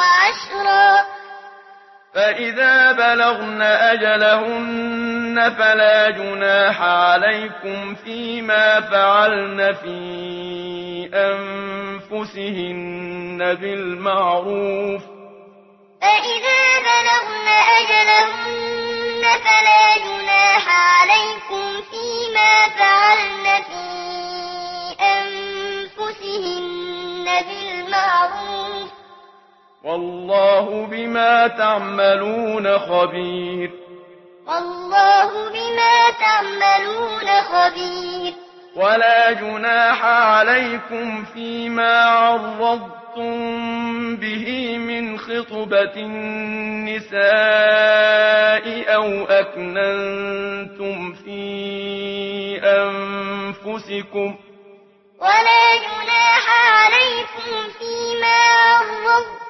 وعشرا. فإذا بلغن أجلهن فلا جناح عليكم فيما فعلن في أنفسهن بالمعروف. فإذا بلغن أجلهن فلا جناح عليكم فيما فعلن في أنفسهن بالمعروف. والله بما تعملون خبير. والله بما تعملون خبير. ولا جناح عليكم فيما عرضتم به من خطبة النساء أو أكننتم في أنفسكم. ولا جناح عليكم فيما عرضتم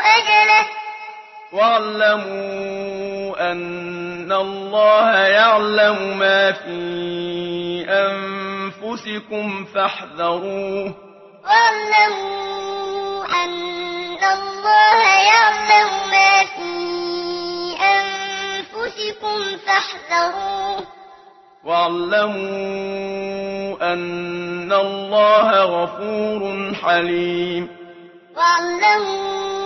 أجله. واعلموا أن الله يعلم ما في أنفسكم فاحذروه. واعلموا أن الله يعلم ما في أنفسكم فاحذروه. واعلموا أن الله غفور حليم. واعلموا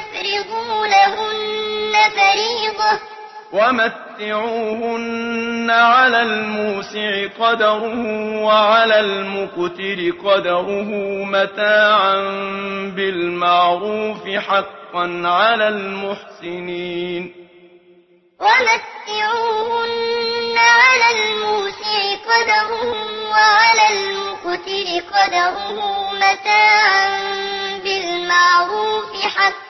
وَأَفْرِضُوا فَرِيضَةً. ومتعوهن على الموسع قدره وعلى المقتر قدره متاعا بالمعروف حقا على المحسنين. ومتعوهن على الموسع قدره وعلى المقتر قدره متاعا بالمعروف حقا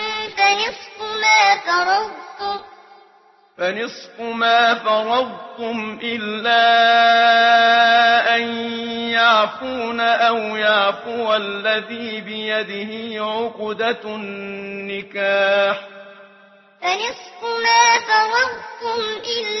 فنصف ما فرضتم. فنصف ما فرضتم إلا أن يعفون أو يعفو الذي بيده عقدة النكاح. فنصف ما فرضتم إلا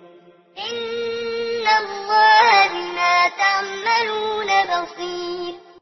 إن الله بما تعملون بصير